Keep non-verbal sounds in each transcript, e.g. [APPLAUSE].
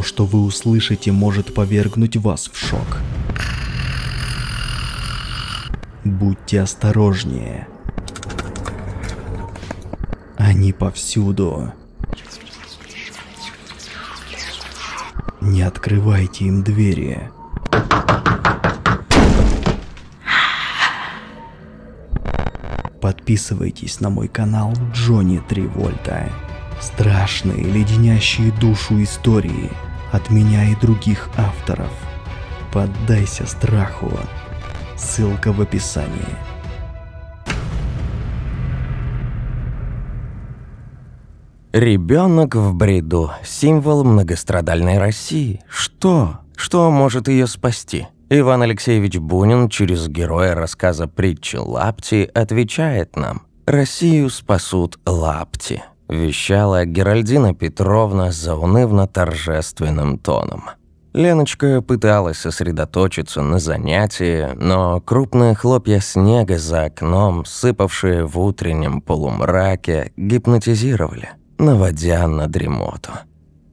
То, что вы услышите, может повергнуть вас в шок. Будьте осторожнее. Они повсюду. Не открывайте им двери. Подписывайтесь на мой канал Джонни Тривольта. Страшные, леденящие душу истории от меня и других авторов. Поддайся страху. Ссылка в описании. Ребенок в бреду – символ многострадальной России. Что? Что может ее спасти? Иван Алексеевич Бунин через героя рассказа притчи «Лапти» отвечает нам «Россию спасут лапти», вещала Геральдина Петровна заунывно-торжественным тоном. Леночка пыталась сосредоточиться на занятии, но крупные хлопья снега за окном, сыпавшие в утреннем полумраке, гипнотизировали наводя на дремоту.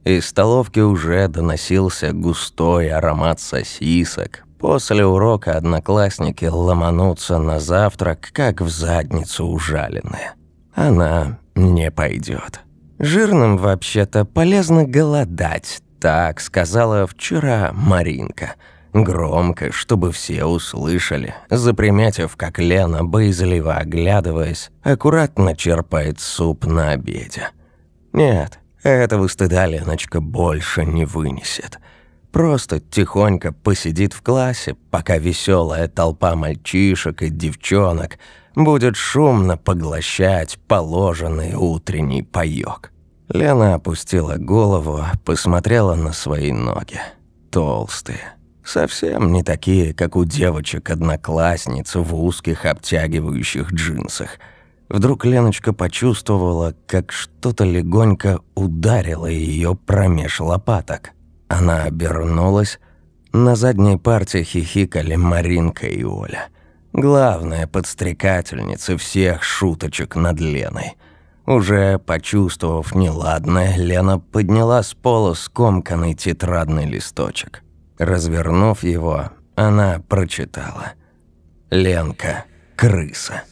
Из столовки уже доносился густой аромат сосисок. После урока одноклассники ломанутся на завтрак, как в задницу ужаленные. Она не пойдет. Жирным вообще-то полезно голодать, так сказала вчера Маринка. Громко, чтобы все услышали, заприметив, как Лена, боязливо оглядываясь, аккуратно черпает суп на обеде. Нет, этого стыда Леночка больше не вынесет. Просто тихонько посидит в классе, пока веселая толпа мальчишек и девчонок будет шумно поглощать положенный утренний паёк. Лена опустила голову, посмотрела на свои ноги. Толстые. Совсем не такие, как у девочек-одноклассниц в узких обтягивающих джинсах – Вдруг Леночка почувствовала, как что-то легонько ударило ее промеж лопаток. Она обернулась. На задней парте хихикали Маринка и Оля. Главная подстрекательница всех шуточек над Леной. Уже почувствовав неладное, Лена подняла с пола скомканный тетрадный листочек. Развернув его, она прочитала. «Ленка, крыса».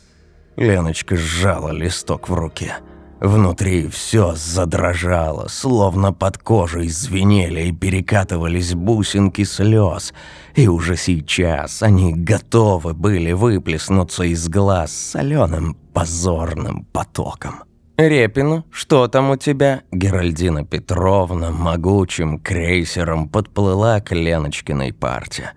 Леночка сжала листок в руке. Внутри все задрожало, словно под кожей звенели и перекатывались бусинки слез. И уже сейчас они готовы были выплеснуться из глаз соленым позорным потоком. «Репину, что там у тебя?» Геральдина Петровна могучим крейсером подплыла к Леночкиной парте.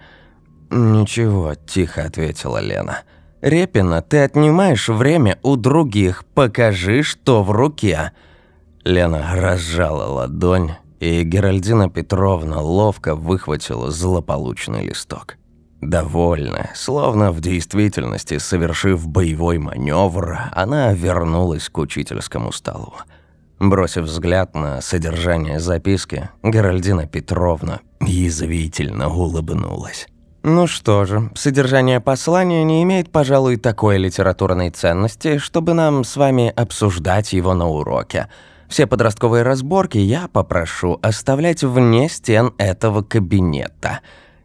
«Ничего», – тихо ответила Лена. – «Репина, ты отнимаешь время у других. Покажи, что в руке». Лена разжала ладонь, и Геральдина Петровна ловко выхватила злополучный листок. Довольная, словно в действительности совершив боевой маневр, она вернулась к учительскому столу. Бросив взгляд на содержание записки, Геральдина Петровна язвительно улыбнулась. Ну что же, содержание послания не имеет, пожалуй, такой литературной ценности, чтобы нам с вами обсуждать его на уроке. Все подростковые разборки я попрошу оставлять вне стен этого кабинета.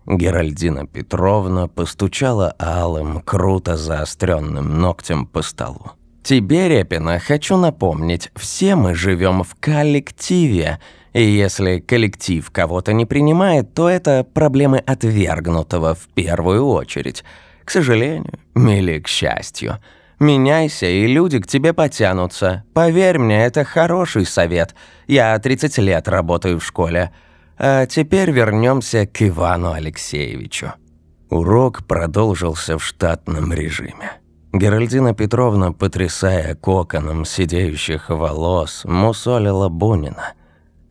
Геральдина Петровна постучала алым, круто заостренным ногтем по столу. Тебе, Репина, хочу напомнить, все мы живем в коллективе, и если коллектив кого-то не принимает, то это проблемы отвергнутого в первую очередь. К сожалению или к счастью. Меняйся, и люди к тебе потянутся. Поверь мне, это хороший совет. Я 30 лет работаю в школе. А теперь вернемся к Ивану Алексеевичу. Урок продолжился в штатном режиме. Геральдина Петровна, потрясая коконом сидеющих волос, мусолила Бунина –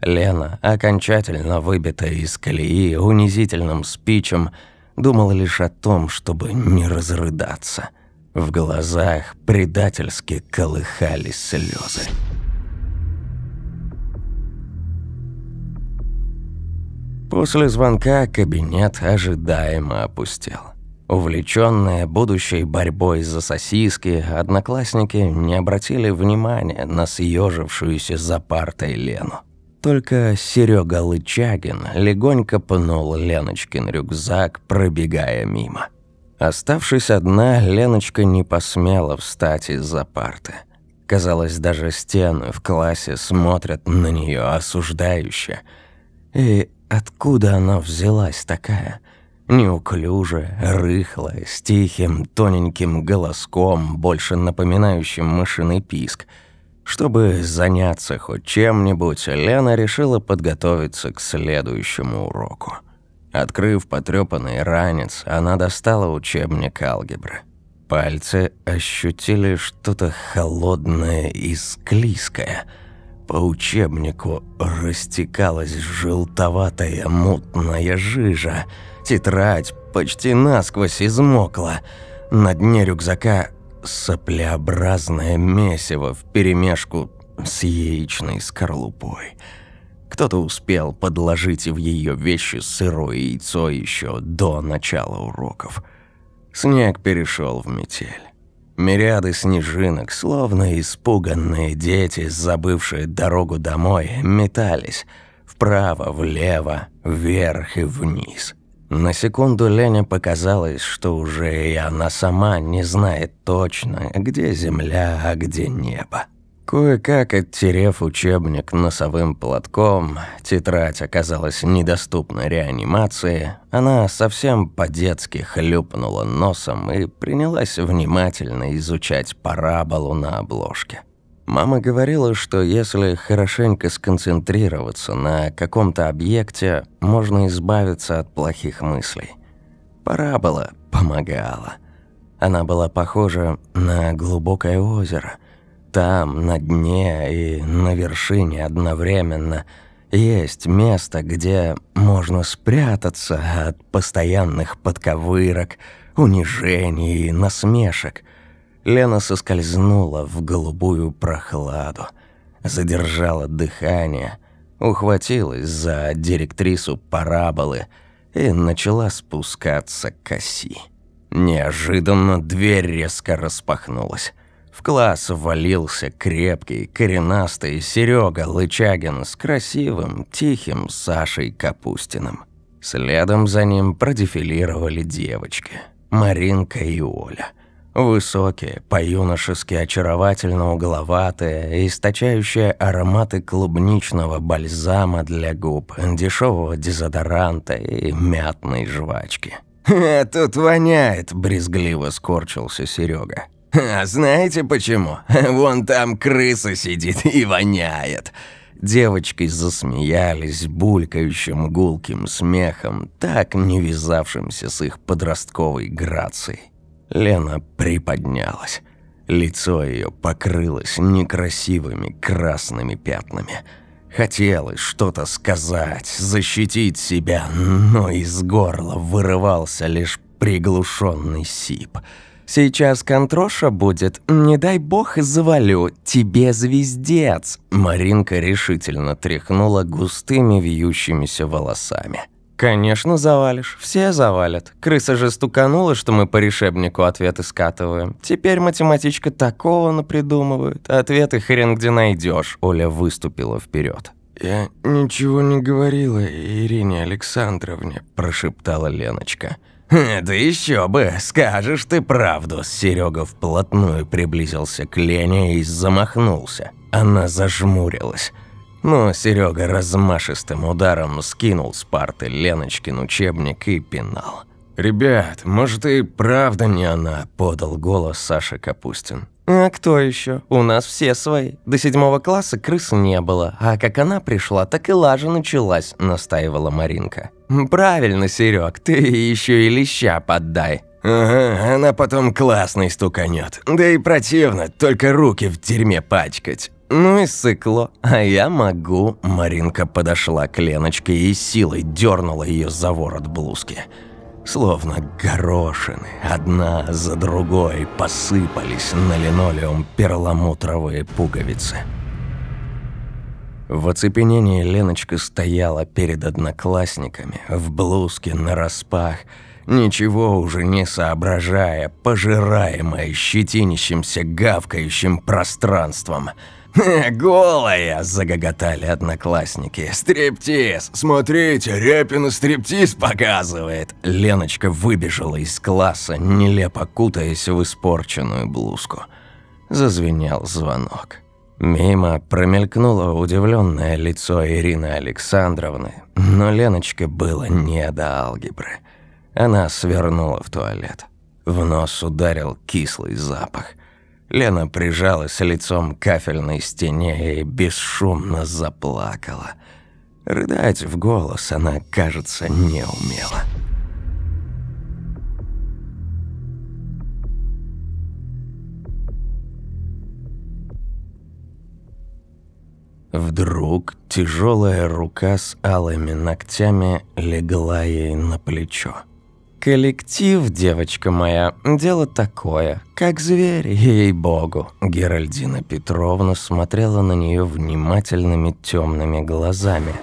Лена, окончательно выбитая из колеи унизительным спичем, думала лишь о том, чтобы не разрыдаться. В глазах предательски колыхались слезы. После звонка кабинет ожидаемо опустел. Увлеченные будущей борьбой за сосиски, одноклассники не обратили внимания на съежившуюся за партой Лену. Только Серега Лычагин легонько пнул Леночкин рюкзак, пробегая мимо. Оставшись одна, Леночка не посмела встать из-за парты. Казалось, даже стены в классе смотрят на нее осуждающе. И откуда она взялась такая? Неуклюжая, рыхлая, с тихим, тоненьким голоском, больше напоминающим мышиный писк. Чтобы заняться хоть чем-нибудь, Лена решила подготовиться к следующему уроку. Открыв потрёпанный ранец, она достала учебник алгебры. Пальцы ощутили что-то холодное и склизкое. По учебнику растекалась желтоватая мутная жижа. Тетрадь почти насквозь измокла. На дне рюкзака соплеобразное месиво вперемешку с яичной скорлупой. Кто-то успел подложить в ее вещи сырое яйцо еще до начала уроков. Снег перешел в метель. Мириады снежинок, словно испуганные дети, забывшие дорогу домой, метались вправо, влево, вверх и вниз. На секунду Лене показалось, что уже и она сама не знает точно, где земля, а где небо. Кое-как оттерев учебник носовым платком, тетрадь оказалась недоступна реанимации, она совсем по-детски хлюпнула носом и принялась внимательно изучать параболу на обложке. Мама говорила, что если хорошенько сконцентрироваться на каком-то объекте, можно избавиться от плохих мыслей. Парабола помогала. Она была похожа на глубокое озеро – там, на дне и на вершине одновременно, есть место, где можно спрятаться от постоянных подковырок, унижений и насмешек. Лена соскользнула в голубую прохладу, задержала дыхание, ухватилась за директрису параболы и начала спускаться к оси. Неожиданно дверь резко распахнулась. В класс ввалился крепкий, коренастый Серега Лычагин с красивым, тихим Сашей Капустиным. Следом за ним продефилировали девочки – Маринка и Оля. Высокие, по-юношески очаровательно угловатые, источающие ароматы клубничного бальзама для губ, дешевого дезодоранта и мятной жвачки. «Тут воняет», – брезгливо скорчился Серега. А знаете почему? Вон там крыса сидит и воняет. Девочки засмеялись булькающим гулким смехом, так не вязавшимся с их подростковой грацией. Лена приподнялась. Лицо ее покрылось некрасивыми красными пятнами. Хотелось что-то сказать, защитить себя, но из горла вырывался лишь приглушенный сип – Сейчас контроша будет, не дай бог завалю, тебе звездец!» Маринка решительно тряхнула густыми вьющимися волосами. «Конечно завалишь, все завалят. Крыса же стуканула, что мы по решебнику ответы скатываем. Теперь математичка такого напридумывает, ответы хрен где найдешь. Оля выступила вперед. «Я ничего не говорила Ирине Александровне», – прошептала Леночка. – «Да еще бы, скажешь ты правду!» Серега вплотную приблизился к Лене и замахнулся. Она зажмурилась. Но Серега размашистым ударом скинул с парты Леночкин учебник и пинал. «Ребят, может и правда не она?» – подал голос Саша Капустин. «А кто еще? У нас все свои. До седьмого класса крыс не было, а как она пришла, так и лажа началась», – настаивала Маринка. «Правильно, Серег, ты еще и леща поддай». «Ага, она потом классный стуканет. Да и противно, только руки в дерьме пачкать». «Ну и сыкло, а я могу». Маринка подошла к Леночке и силой дернула ее за ворот блузки. Словно горошины, одна за другой посыпались на линолеум перламутровые пуговицы. В оцепенении Леночка стояла перед одноклассниками, в блузке нараспах, ничего уже не соображая, пожираемая щетинищимся гавкающим пространством. [LAUGHS] «Голая!» – загоготали одноклассники. «Стриптиз! Смотрите, Репина стриптиз показывает!» Леночка выбежала из класса, нелепо кутаясь в испорченную блузку. Зазвенел звонок. Мимо промелькнуло удивленное лицо Ирины Александровны, но Леночке было не до алгебры. Она свернула в туалет. В нос ударил кислый запах – Лена прижалась лицом к кафельной стене и бесшумно заплакала. Рыдать в голос она, кажется, не умела. Вдруг тяжелая рука с алыми ногтями легла ей на плечо. «Коллектив, девочка моя, дело такое, как зверь, ей-богу». Геральдина Петровна смотрела на нее внимательными темными глазами.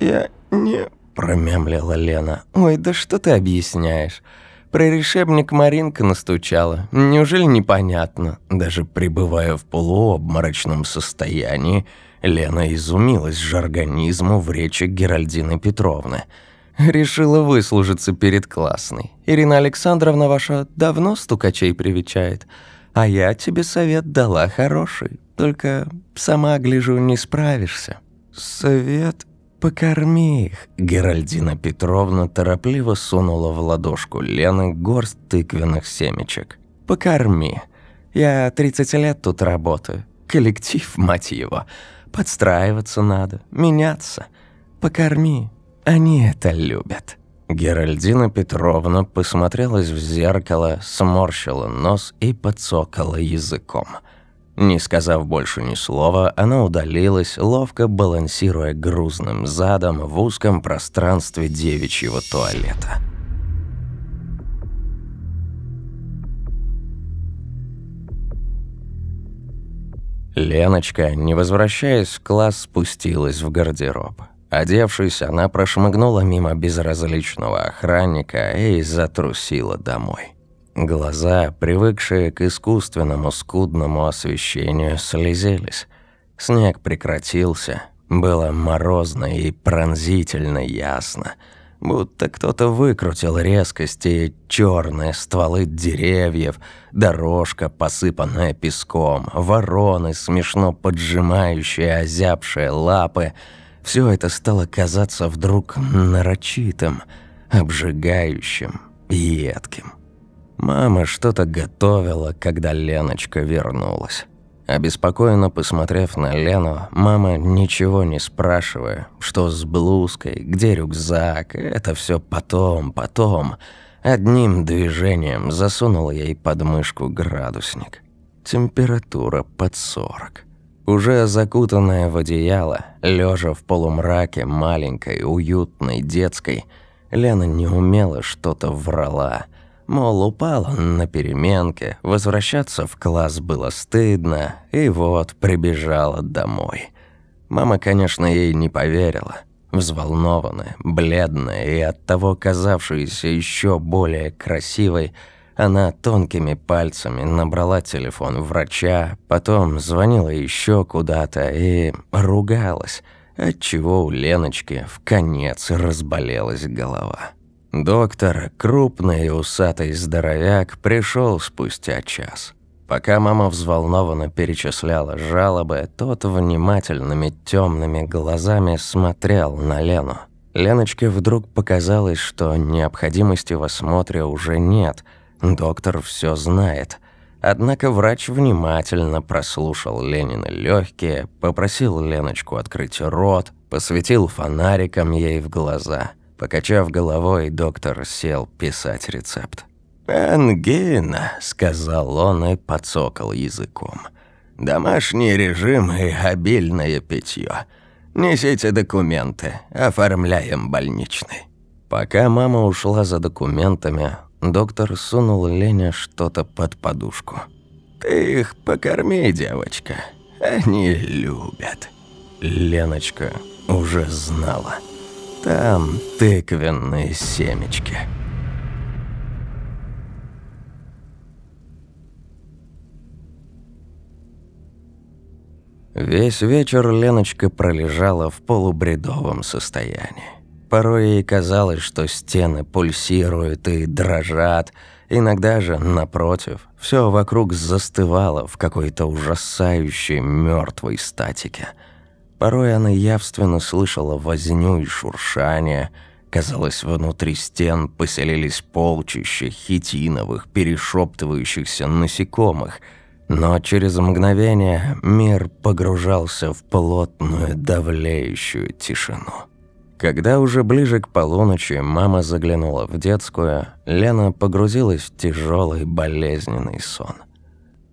«Я не...» – промямлила Лена. «Ой, да что ты объясняешь? Про решебник Маринка настучала. Неужели непонятно?» Даже пребывая в полуобморочном состоянии, Лена изумилась жаргонизму в речи Геральдины Петровны – Решила выслужиться перед классной. Ирина Александровна ваша давно стукачей привечает. А я тебе совет дала хороший. Только сама, гляжу, не справишься. Совет? Покорми их. Геральдина Петровна торопливо сунула в ладошку Лены горсть тыквенных семечек. Покорми. Я 30 лет тут работаю. Коллектив, мать его. Подстраиваться надо, меняться. Покорми, они это любят». Геральдина Петровна посмотрелась в зеркало, сморщила нос и подсокала языком. Не сказав больше ни слова, она удалилась, ловко балансируя грузным задом в узком пространстве девичьего туалета. Леночка, не возвращаясь в класс, спустилась в гардероб. Одевшись, она прошмыгнула мимо безразличного охранника и затрусила домой. Глаза, привыкшие к искусственному скудному освещению, слезились. Снег прекратился, было морозно и пронзительно ясно, будто кто-то выкрутил резкости черные стволы деревьев, дорожка, посыпанная песком, вороны, смешно поджимающие озябшие лапы — все это стало казаться вдруг нарочитым, обжигающим и едким. Мама что-то готовила, когда Леночка вернулась. Обеспокоенно посмотрев на Лену, мама, ничего не спрашивая, что с блузкой, где рюкзак, это все потом, потом, одним движением засунула ей под мышку градусник. Температура под сорок. Уже закутанная в одеяло, лежа в полумраке маленькой, уютной, детской, Лена неумело что-то врала. Мол, упала на переменке, возвращаться в класс было стыдно, и вот прибежала домой. Мама, конечно, ей не поверила. Взволнованная, бледная и оттого казавшаяся еще более красивой – она тонкими пальцами набрала телефон врача, потом звонила еще куда-то и ругалась, отчего у Леночки в конец разболелась голова. Доктор, крупный и усатый здоровяк, пришел спустя час. Пока мама взволнованно перечисляла жалобы, тот внимательными темными глазами смотрел на Лену. Леночке вдруг показалось, что необходимости в осмотре уже нет – Доктор все знает. Однако врач внимательно прослушал Ленина легкие, попросил Леночку открыть рот, посветил фонариком ей в глаза. Покачав головой, доктор сел писать рецепт. «Ангина», — сказал он и подсокал языком. «Домашний режим и обильное питье. Несите документы, оформляем больничный». Пока мама ушла за документами, Доктор сунул Лене что-то под подушку. «Ты их покорми, девочка. Они любят». Леночка уже знала. Там тыквенные семечки. Весь вечер Леночка пролежала в полубредовом состоянии. Порой ей казалось, что стены пульсируют и дрожат, иногда же, напротив, все вокруг застывало в какой-то ужасающей мертвой статике. Порой она явственно слышала возню и шуршание – Казалось, внутри стен поселились полчища хитиновых, перешептывающихся насекомых, но через мгновение мир погружался в плотную, давлеющую тишину. Когда уже ближе к полуночи мама заглянула в детскую, Лена погрузилась в тяжелый болезненный сон.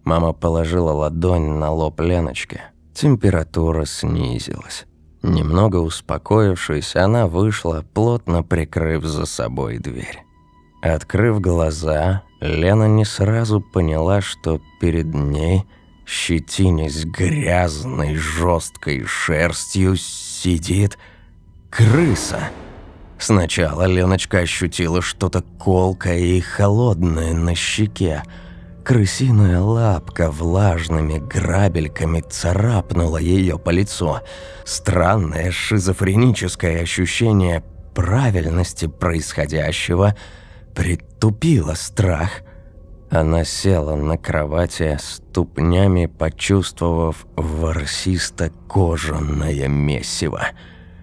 Мама положила ладонь на лоб Леночки. Температура снизилась. Немного успокоившись, она вышла, плотно прикрыв за собой дверь. Открыв глаза, Лена не сразу поняла, что перед ней, щетинясь грязной жесткой шерстью, сидит крыса. Сначала Леночка ощутила что-то колкое и холодное на щеке, Крысиная лапка влажными грабельками царапнула ее по лицу. Странное шизофреническое ощущение правильности происходящего притупило страх. Она села на кровати, ступнями почувствовав ворсисто-кожаное месиво.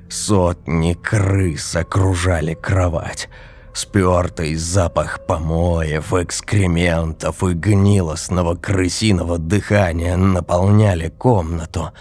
Сотни крыс окружали кровать. Спёртый запах помоев, экскрементов и гнилостного крысиного дыхания наполняли комнату.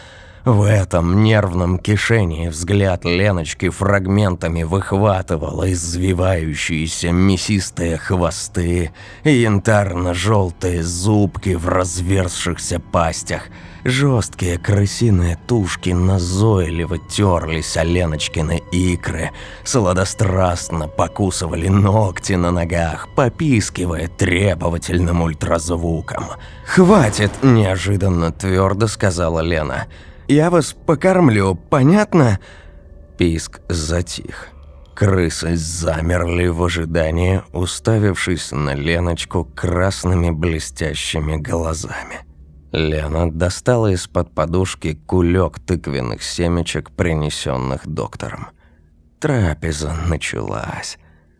В этом нервном кишении взгляд Леночки фрагментами выхватывал извивающиеся мясистые хвосты янтарно-желтые зубки в разверзшихся пастях – Жесткие крысиные тушки назойливо терлись о Леночкины икры, сладострастно покусывали ногти на ногах, попискивая требовательным ультразвуком. «Хватит!» – неожиданно твердо сказала Лена. «Я вас покормлю, понятно?» Писк затих. Крысы замерли в ожидании, уставившись на Леночку красными блестящими глазами. Лена достала из-под подушки кулек тыквенных семечек, принесенных доктором. Трапеза началась.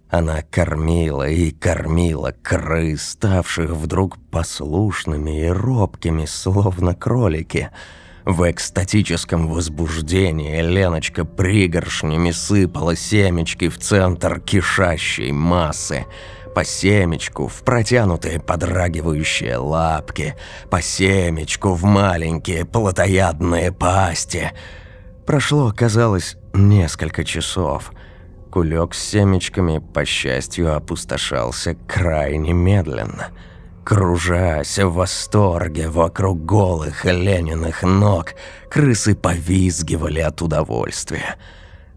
Она кормила и кормила крыс, ставших вдруг послушными и робкими, словно кролики. В экстатическом возбуждении Леночка пригоршнями сыпала семечки в центр кишащей массы – по семечку в протянутые подрагивающие лапки, по семечку в маленькие плотоядные пасти. Прошло, казалось, несколько часов. Кулек с семечками, по счастью, опустошался крайне медленно. Кружась в восторге вокруг голых Лениных ног, крысы повизгивали от удовольствия.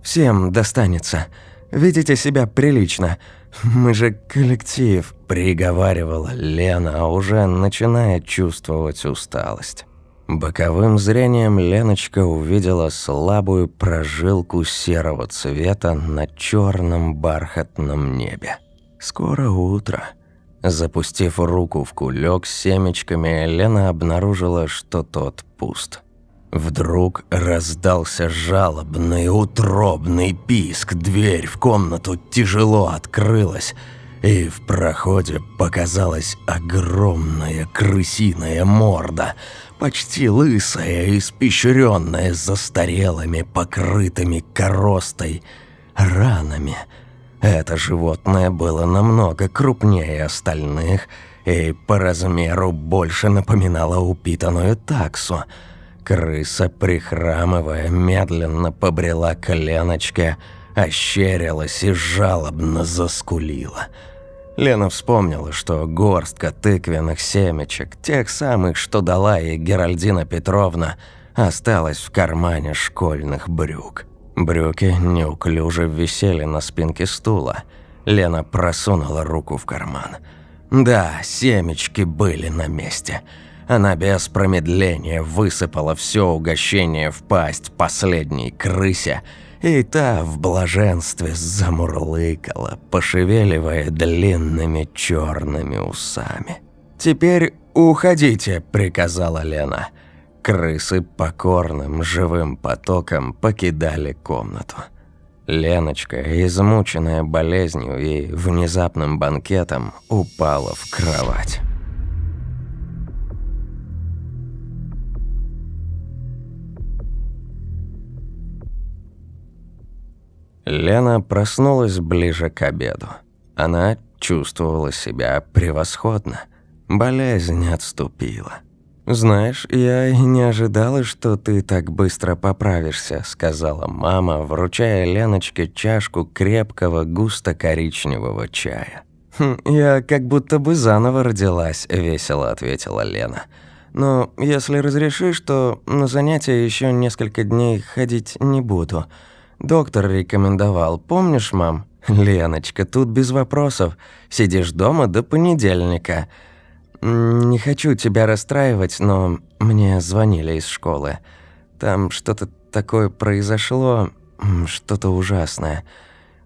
«Всем достанется. Видите себя прилично. «Мы же коллектив», – приговаривала Лена, уже начиная чувствовать усталость. Боковым зрением Леночка увидела слабую прожилку серого цвета на черном бархатном небе. Скоро утро. Запустив руку в кулек с семечками, Лена обнаружила, что тот пуст. Вдруг раздался жалобный, утробный писк. Дверь в комнату тяжело открылась, и в проходе показалась огромная крысиная морда, почти лысая, испещренная застарелыми, покрытыми коростой ранами. Это животное было намного крупнее остальных и по размеру больше напоминало упитанную таксу – Крыса, прихрамывая, медленно побрела коленочка, ощерилась и жалобно заскулила. Лена вспомнила, что горстка тыквенных семечек, тех самых, что дала ей Геральдина Петровна, осталась в кармане школьных брюк. Брюки неуклюже висели на спинке стула. Лена просунула руку в карман. Да, семечки были на месте – она без промедления высыпала все угощение в пасть последней крысе, и та в блаженстве замурлыкала, пошевеливая длинными черными усами. «Теперь уходите», — приказала Лена. Крысы покорным живым потоком покидали комнату. Леночка, измученная болезнью и внезапным банкетом, упала в кровать. Лена проснулась ближе к обеду. Она чувствовала себя превосходно. Болезнь отступила. «Знаешь, я и не ожидала, что ты так быстро поправишься», сказала мама, вручая Леночке чашку крепкого густо-коричневого чая. «Хм, «Я как будто бы заново родилась», – весело ответила Лена. «Но если разрешишь, то на занятия еще несколько дней ходить не буду. Доктор рекомендовал, помнишь, мам?» «Леночка, тут без вопросов. Сидишь дома до понедельника». «Не хочу тебя расстраивать, но мне звонили из школы. Там что-то такое произошло, что-то ужасное.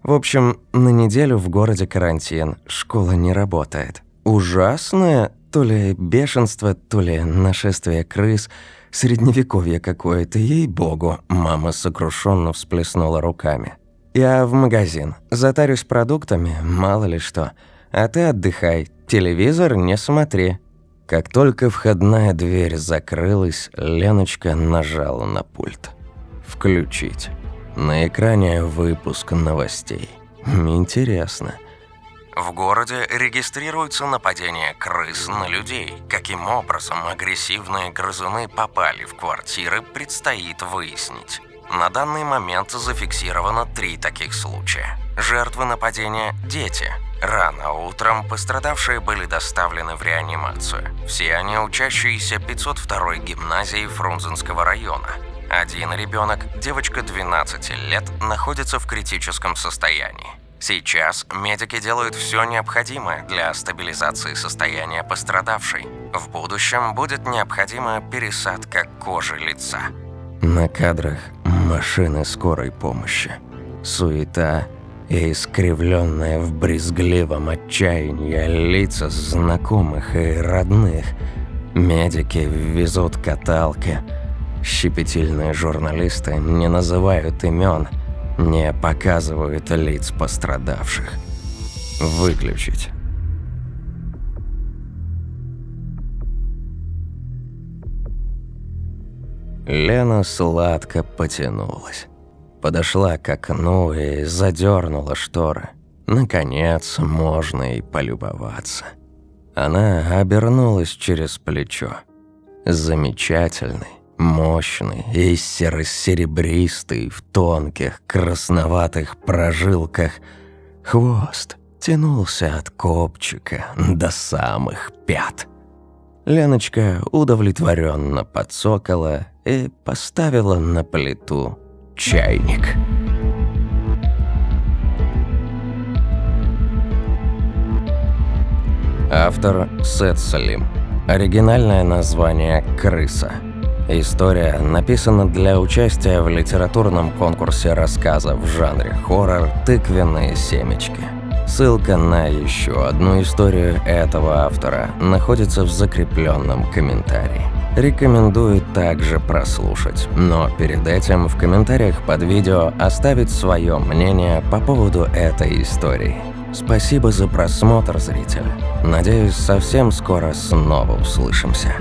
В общем, на неделю в городе карантин, школа не работает. Ужасное? То ли бешенство, то ли нашествие крыс, средневековье какое-то, ей-богу». Мама сокрушенно всплеснула руками. «Я в магазин. Затарюсь продуктами, мало ли что. А ты отдыхай, телевизор не смотри». Как только входная дверь закрылась, Леночка нажала на пульт. «Включить». На экране выпуск новостей. Интересно. В городе регистрируется нападение крыс на людей. Каким образом агрессивные грызуны попали в квартиры, предстоит выяснить. На данный момент зафиксировано три таких случая. Жертвы нападения – дети. Рано утром пострадавшие были доставлены в реанимацию. Все они учащиеся 502 гимназии Фрунзенского района. Один ребенок, девочка 12 лет, находится в критическом состоянии. Сейчас медики делают все необходимое для стабилизации состояния пострадавшей. В будущем будет необходима пересадка кожи лица. На кадрах машины скорой помощи. Суета и искривленные в брезгливом отчаянии лица знакомых и родных. Медики везут каталки. Щепетильные журналисты не называют имен, не показывают лиц пострадавших. Выключить. Лена сладко потянулась. Подошла к окну и задернула шторы. Наконец, можно и полюбоваться. Она обернулась через плечо. Замечательный, мощный и серо-серебристый в тонких красноватых прожилках хвост тянулся от копчика до самых пят. Леночка удовлетворенно подсокала и поставила на плиту чайник. Автор Сет Салим. Оригинальное название «Крыса». История написана для участия в литературном конкурсе рассказов в жанре хоррор «Тыквенные семечки». Ссылка на еще одну историю этого автора находится в закрепленном комментарии. Рекомендую также прослушать, но перед этим в комментариях под видео оставить свое мнение по поводу этой истории. Спасибо за просмотр, зритель. Надеюсь, совсем скоро снова услышимся.